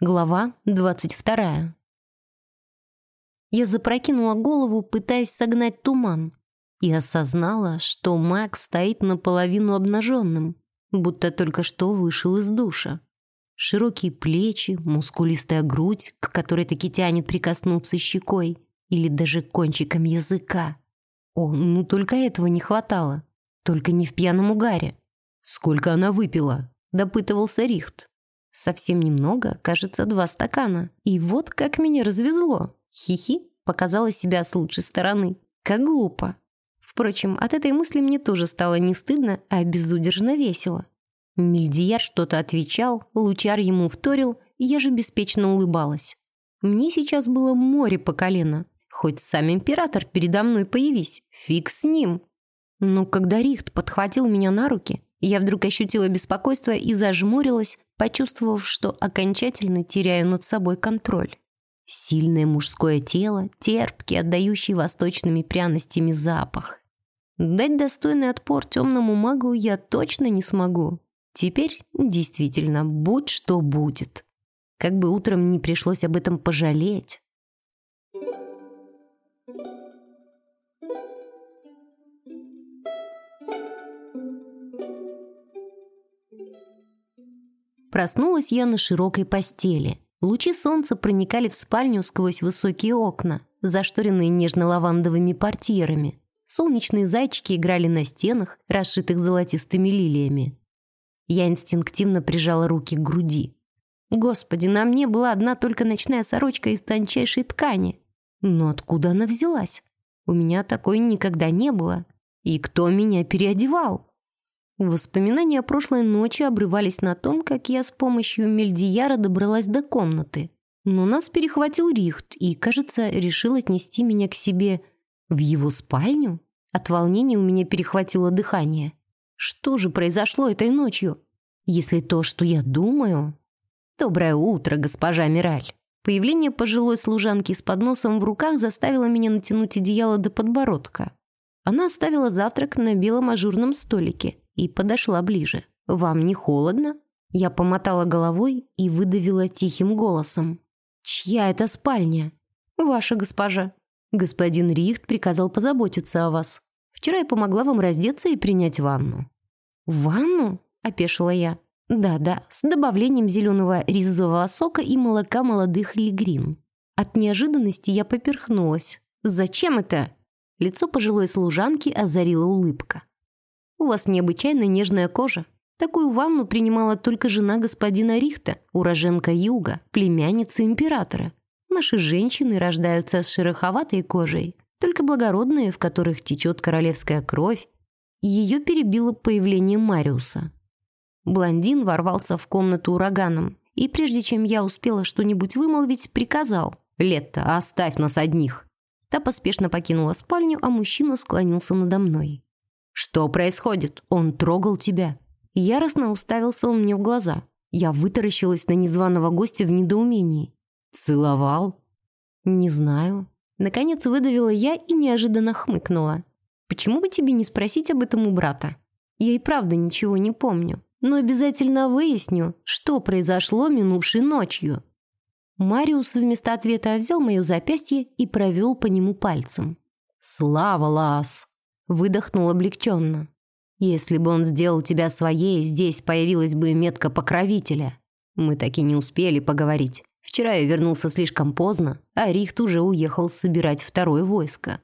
Глава двадцать вторая. Я запрокинула голову, пытаясь согнать туман, и осознала, что Макс стоит наполовину обнаженным, будто только что вышел из душа. Широкие плечи, мускулистая грудь, к которой таки тянет прикоснуться щекой или даже кончиком языка. О, ну только этого не хватало. Только не в пьяном угаре. «Сколько она выпила?» — допытывался Рихт. Совсем немного, кажется, два стакана. И вот как меня развезло. Хихи показала себя с лучшей стороны. Как глупо. Впрочем, от этой мысли мне тоже стало не стыдно, а безудержно весело. Мильдияр что-то отвечал, Лучар ему вторил, и я же беспечно улыбалась. Мне сейчас было море по колено. Хоть сам император передо мной появись, фиг с ним. Но когда Рихт подхватил меня на руки, я вдруг ощутила беспокойство и зажмурилась, почувствовав, что окончательно теряю над собой контроль. Сильное мужское тело, терпкий, отдающий восточными пряностями запах. Дать достойный отпор темному магу я точно не смогу. Теперь действительно, будь что будет. Как бы утром не пришлось об этом пожалеть. Проснулась я на широкой постели. Лучи солнца проникали в спальню сквозь высокие окна, зашторенные нежно-лавандовыми портьерами. Солнечные зайчики играли на стенах, расшитых золотистыми лилиями. Я инстинктивно прижала руки к груди. Господи, на мне была одна только ночная сорочка из тончайшей ткани. Но откуда она взялась? У меня такой никогда не было. И кто меня переодевал? Воспоминания о прошлой ночи обрывались на том, как я с помощью Мельдияра добралась до комнаты. Но нас перехватил Рихт и, кажется, решил отнести меня к себе в его спальню. От волнения у меня перехватило дыхание. Что же произошло этой ночью? Если то, что я думаю... Доброе утро, госпожа Мираль. Появление пожилой служанки с подносом в руках заставило меня натянуть одеяло до подбородка. Она оставила завтрак на белом ажурном столике и подошла ближе. «Вам не холодно?» Я помотала головой и выдавила тихим голосом. «Чья это спальня?» «Ваша госпожа». «Господин Рихт приказал позаботиться о вас. Вчера я помогла вам раздеться и принять ванну». «Ванну?» – опешила я. «Да-да, с добавлением зеленого ризового сока и молока молодых лигрин». От неожиданности я поперхнулась. «Зачем это?» Лицо пожилой служанки озарила улыбка. У вас необычайно нежная кожа. Такую ванну принимала только жена господина Рихта, уроженка Юга, племянница императора. Наши женщины рождаются с шероховатой кожей, только благородные, в которых течет королевская кровь. Ее перебило появление Мариуса. Блондин ворвался в комнату ураганом, и прежде чем я успела что-нибудь вымолвить, приказал «Летто, оставь нас одних». Та поспешно покинула спальню, а мужчина склонился надо мной. «Что происходит? Он трогал тебя». Яростно уставился он мне в глаза. Я вытаращилась на незваного гостя в недоумении. «Целовал?» «Не знаю». Наконец выдавила я и неожиданно хмыкнула. «Почему бы тебе не спросить об этом у брата? Я и правда ничего не помню, но обязательно выясню, что произошло минувшей ночью». Мариус вместо ответа взял мое запястье и провел по нему пальцем. «Слава, Лас!» Выдохнул облегченно. Если бы он сделал тебя своей, здесь появилась бы метка покровителя. Мы так и не успели поговорить. Вчера я вернулся слишком поздно, а Рихт уже уехал собирать второе войско.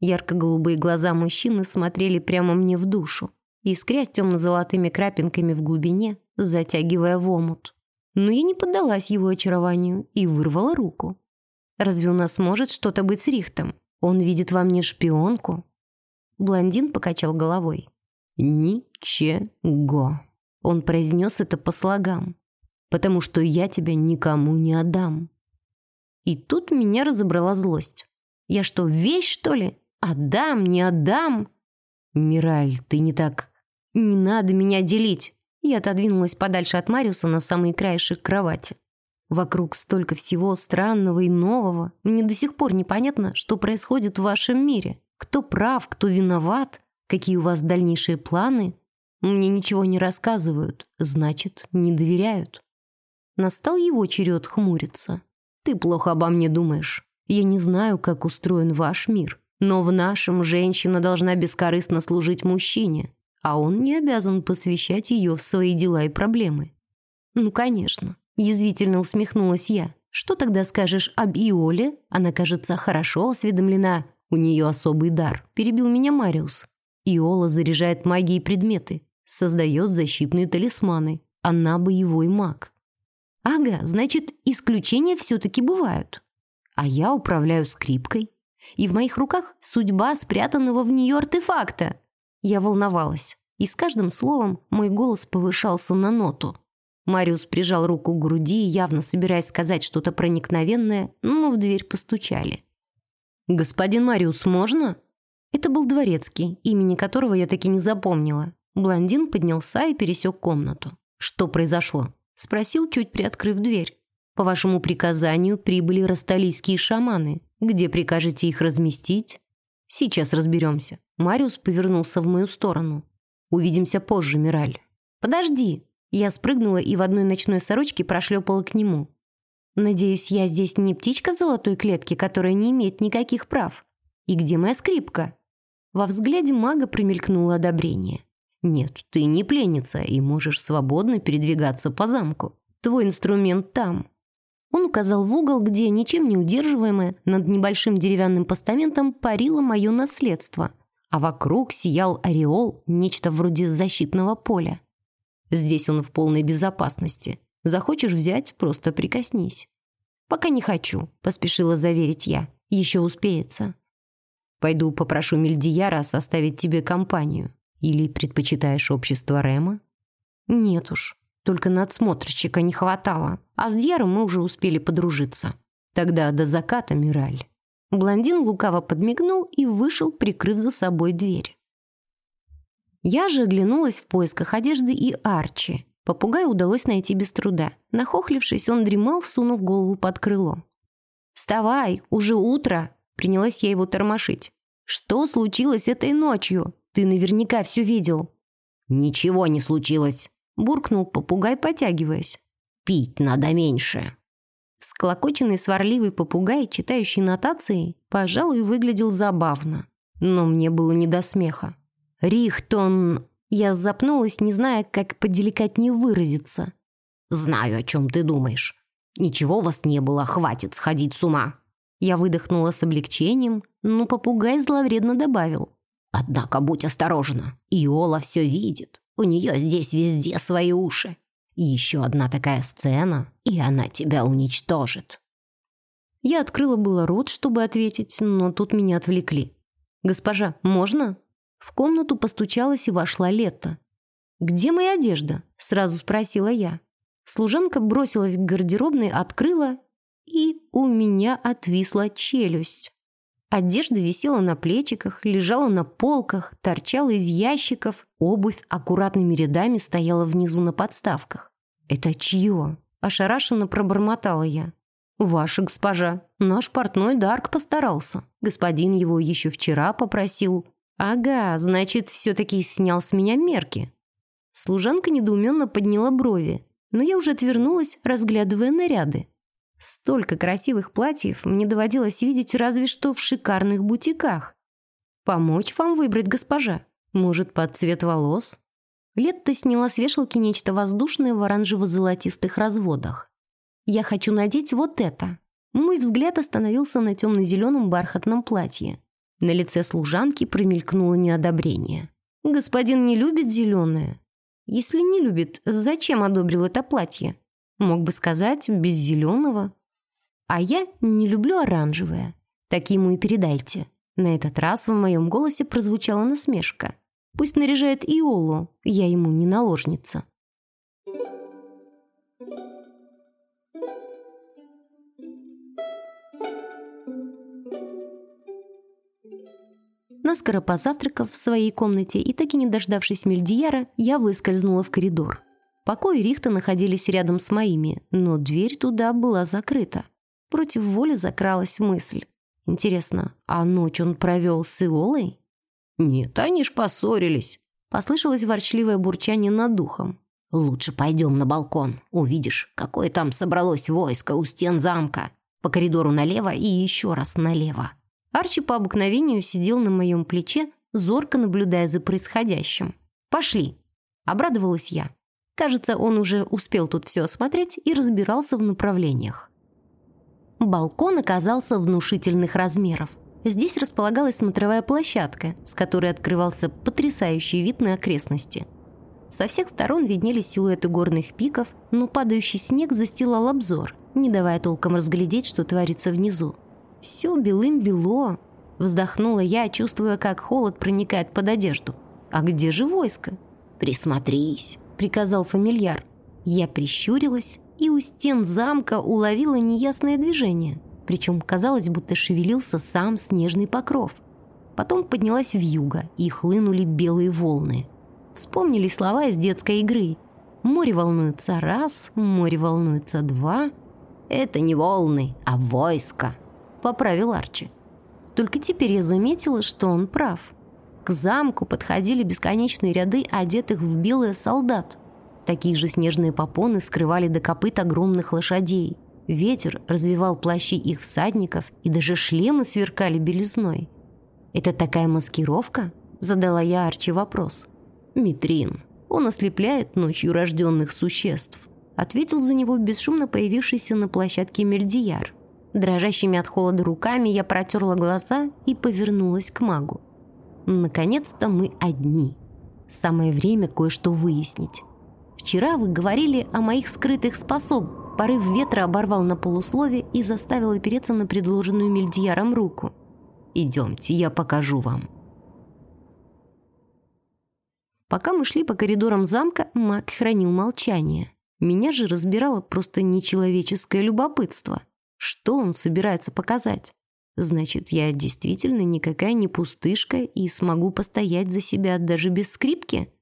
Ярко-голубые глаза мужчины смотрели прямо мне в душу, искрясь темно-золотыми крапинками в глубине, затягивая в омут. Но я не поддалась его очарованию и вырвала руку. Разве у нас может что-то быть с Рихтом? Он видит во мне шпионку, Блондин покачал головой. «Ничего». Он произнес это по слогам. «Потому что я тебя никому не отдам». И тут меня разобрала злость. «Я что, вещь, что ли? Отдам, не отдам?» «Мираль, ты не так...» «Не надо меня делить!» Я отодвинулась подальше от Мариуса на самый краешек кровати. Вокруг столько всего странного и нового. Мне до сих пор непонятно, что происходит в вашем мире. Кто прав, кто виноват, какие у вас дальнейшие планы. Мне ничего не рассказывают, значит, не доверяют. Настал его черед хмуриться. «Ты плохо обо мне думаешь. Я не знаю, как устроен ваш мир, но в нашем женщина должна бескорыстно служить мужчине, а он не обязан посвящать ее в свои дела и проблемы». «Ну, конечно», — язвительно усмехнулась я. «Что тогда скажешь об Иоле? Она, кажется, хорошо осведомлена. У нее особый дар», — перебил меня Мариус. Иола заряжает магией предметы, создает защитные талисманы. Она боевой маг. Ага, значит, исключения все-таки бывают. А я управляю скрипкой. И в моих руках судьба спрятанного в нее артефакта. Я волновалась, и с каждым словом мой голос повышался на ноту. Мариус прижал руку к груди, явно собираясь сказать что-то проникновенное, но в дверь постучали. «Господин Мариус, можно?» Это был дворецкий, имени которого я таки не запомнила. Блондин поднялся и пересек комнату. «Что произошло?» Спросил, чуть приоткрыв дверь. «По вашему приказанию прибыли расталийские шаманы. Где прикажете их разместить?» «Сейчас разберемся». Мариус повернулся в мою сторону. «Увидимся позже, Мираль». «Подожди!» Я спрыгнула и в одной ночной сорочке прошлепала к нему. «Надеюсь, я здесь не птичка в золотой клетке, которая не имеет никаких прав. И где моя скрипка?» Во взгляде мага промелькнуло одобрение. «Нет, ты не пленница и можешь свободно передвигаться по замку. Твой инструмент там». Он указал в угол, где, ничем не удерживаемое, над небольшим деревянным постаментом парило мое наследство, а вокруг сиял ореол, нечто вроде защитного поля. Здесь он в полной безопасности. Захочешь взять, просто прикоснись. «Пока не хочу», — поспешила заверить я. «Еще успеется». «Пойду попрошу Мельдияра составить тебе компанию», или предпочитаешь общество Рема? Нет уж, только надсмотрщика не хватало, а с Дьяром мы уже успели подружиться. Тогда до заката, Мираль. Блондин лукаво подмигнул и вышел, прикрыв за собой дверь. Я же оглянулась в поисках одежды и Арчи. Попугая удалось найти без труда. Нахохлившись, он дремал, сунув голову под крыло. «Вставай, уже утро!» Принялась я его тормошить. «Что случилось этой ночью? Ты наверняка все видел». «Ничего не случилось», — буркнул попугай, потягиваясь. «Пить надо меньше». Всклокоченный сварливый попугай, читающий нотации, пожалуй, выглядел забавно. Но мне было не до смеха. «Рихтон...» Я запнулась, не зная, как поделикатнее выразиться. «Знаю, о чем ты думаешь. Ничего у вас не было, хватит сходить с ума». Я выдохнула с облегчением, но попугай зловредно добавил. Однако будь осторожна, Иола все видит. У нее здесь везде свои уши. Еще одна такая сцена, и она тебя уничтожит. Я открыла было рот, чтобы ответить, но тут меня отвлекли. «Госпожа, можно?» В комнату постучалась и вошла Летта. «Где моя одежда?» – сразу спросила я. Служанка бросилась к гардеробной, открыла, и у меня отвисла челюсть. Одежда висела на плечиках, лежала на полках, торчала из ящиков, обувь аккуратными рядами стояла внизу на подставках. «Это чье?» – ошарашенно пробормотала я. «Ваша госпожа. Наш портной Дарк постарался. Господин его еще вчера попросил. Ага, значит, все-таки снял с меня мерки». Служанка недоуменно подняла брови, но я уже отвернулась, разглядывая наряды. Столько красивых платьев мне доводилось видеть разве что в шикарных бутиках. Помочь вам выбрать, госпожа? Может, под цвет волос? Летта сняла с вешалки нечто воздушное в оранжево-золотистых разводах. Я хочу надеть вот это. Мой взгляд остановился на темно-зеленом бархатном платье. На лице служанки промелькнуло неодобрение. «Господин не любит зеленое?» «Если не любит, зачем одобрил это платье?» Мог бы сказать, без зеленого. А я не люблю оранжевое. Так ему и передайте. На этот раз в моем голосе прозвучала насмешка. Пусть наряжает Иолу, я ему не наложница. Наскоро позавтракав в своей комнате и так и не дождавшись Мельдияра, я выскользнула в коридор. Покои Рихта находились рядом с моими, но дверь туда была закрыта. Против воли закралась мысль. Интересно, а ночь он провел с Иолой? Нет, они ж поссорились. Послышалось ворчливое бурчание над духом. Лучше пойдем на балкон. Увидишь, какое там собралось войско у стен замка. По коридору налево и еще раз налево». Арчи по обыкновению сидел на моем плече, зорко наблюдая за происходящим. «Пошли!» — обрадовалась я. Кажется, он уже успел тут все осмотреть и разбирался в направлениях. Балкон оказался внушительных размеров. Здесь располагалась смотровая площадка, с которой открывался потрясающий вид на окрестности. Со всех сторон виднелись силуэты горных пиков, но падающий снег застилал обзор, не давая толком разглядеть, что творится внизу. «Все белым-бело», — вздохнула я, чувствуя, как холод проникает под одежду. «А где же войско?» «Присмотрись», — приказал фамильяр. Я прищурилась и у стен замка уловила неясное движение — причем казалось, будто шевелился сам снежный покров. Потом поднялась вьюга, и хлынули белые волны. Вспомнили слова из детской игры. «Море волнуется раз, море волнуется два». «Это не волны, а войско», — поправил Арчи. Только теперь я заметила, что он прав. К замку подходили бесконечные ряды одетых в белое солдат. Такие же снежные попоны скрывали до копыт огромных лошадей. Ветер развивал плащи их всадников, и даже шлемы сверкали белизной. «Это такая маскировка?» — задала я Арчи вопрос. «Митрин. Он ослепляет ночью рожденных существ», — ответил за него бесшумно появившийся на площадке Мельдияр. Дрожащими от холода руками я протерла глаза и повернулась к магу. «Наконец-то мы одни. Самое время кое-что выяснить. Вчера вы говорили о моих скрытых способностях, Порыв ветра оборвал на полуслове и заставил опереться на предложенную Мельдьяром руку. «Идемте, я покажу вам». Пока мы шли по коридорам замка, маг хранил молчание. Меня же разбирало просто нечеловеческое любопытство. Что он собирается показать? Значит, я действительно никакая не пустышка и смогу постоять за себя даже без скрипки?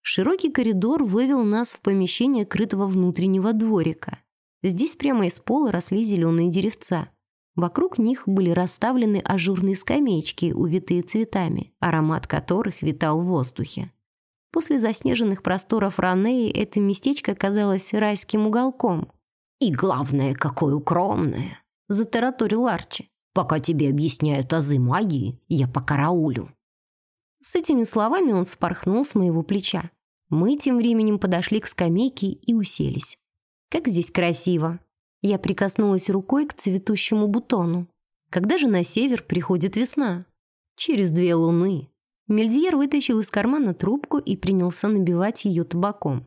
Широкий коридор вывел нас в помещение крытого внутреннего дворика. Здесь прямо из пола росли зеленые деревца. Вокруг них были расставлены ажурные скамеечки, увитые цветами, аромат которых витал в воздухе. После заснеженных просторов Ранеи это местечко казалось райским уголком. «И главное, какое укромное!» — затараторил Арчи. «Пока тебе объясняют азы магии, я по караулю». С этими словами он спорхнул с моего плеча. Мы тем временем подошли к скамейке и уселись. Как здесь красиво. Я прикоснулась рукой к цветущему бутону. Когда же на север приходит весна? Через две луны. Мельдьер вытащил из кармана трубку и принялся набивать ее табаком.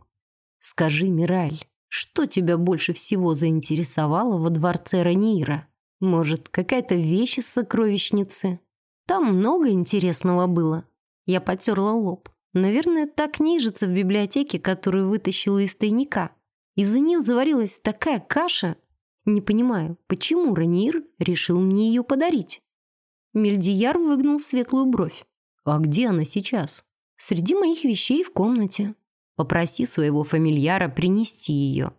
«Скажи, Мираль, что тебя больше всего заинтересовало во дворце Ранира? Может, какая-то вещь из сокровищницы? Там много интересного было». Я потерла лоб. Наверное, так нежится в библиотеке, которую вытащила из тайника. Из-за нее заварилась такая каша. Не понимаю, почему Ранир решил мне ее подарить? Мельдияр выгнул светлую бровь. А где она сейчас? Среди моих вещей в комнате. Попроси своего фамильяра принести ее.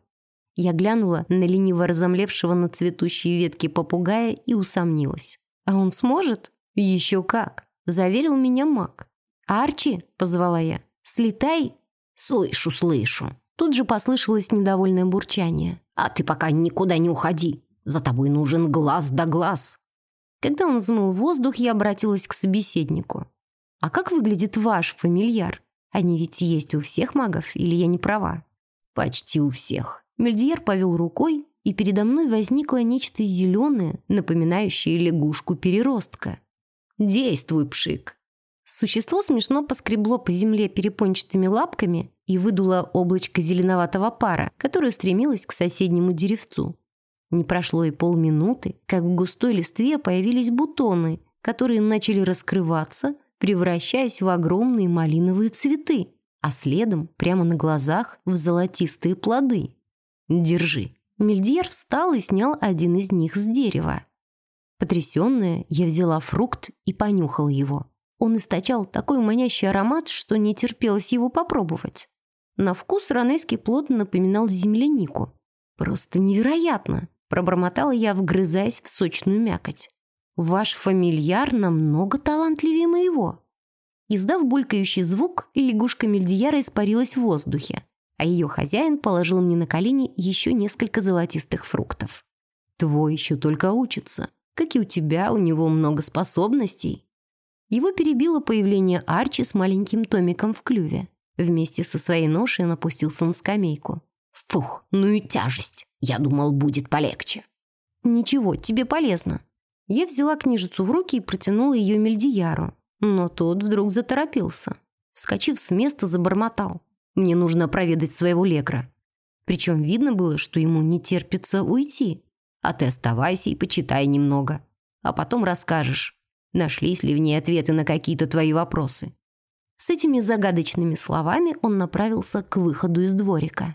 Я глянула на лениво разомлевшего на цветущей ветке попугая и усомнилась. А он сможет? Еще как, заверил меня маг. «Арчи!» — позвала я. «Слетай!» «Слышу, слышу!» Тут же послышалось недовольное бурчание. «А ты пока никуда не уходи! За тобой нужен глаз да глаз!» Когда он взмыл воздух, я обратилась к собеседнику. «А как выглядит ваш фамильяр? Они ведь есть у всех магов, или я не права?» «Почти у всех». Мельдьер повел рукой, и передо мной возникло нечто зеленое, напоминающее лягушку-переростка. «Действуй, пшик!» Существо смешно поскребло по земле перепончатыми лапками и выдуло облачко зеленоватого пара, которое стремилось к соседнему деревцу. Не прошло и полминуты, как в густой листве появились бутоны, которые начали раскрываться, превращаясь в огромные малиновые цветы, а следом, прямо на глазах, в золотистые плоды. «Держи». Мельдьер встал и снял один из них с дерева. Потрясенная, я взяла фрукт и понюхал его. Он источал такой манящий аромат, что не терпелось его попробовать. На вкус ранейский плод напоминал землянику. «Просто невероятно!» – пробормотала я, вгрызаясь в сочную мякоть. «Ваш фамильяр намного талантливее моего!» Издав булькающий звук, лягушка Мельдияра испарилась в воздухе. а ее хозяин положил мне на колени еще несколько золотистых фруктов. «Твой еще только учится. Как и у тебя, у него много способностей». Его перебило появление Арчи с маленьким томиком в клюве. Вместе со своей ношей он опустился на скамейку. «Фух, ну и тяжесть. Я думал, будет полегче». «Ничего, тебе полезно». Я взяла книжицу в руки и протянула ее Мельдияру. Но тот вдруг заторопился. Вскочив с места, забормотал. «Мне нужно проведать своего лекаря». Причем видно было, что ему не терпится уйти. «А ты оставайся и почитай немного. А потом расскажешь, нашлись ли в ней ответы на какие-то твои вопросы». С этими загадочными словами он направился к выходу из дворика.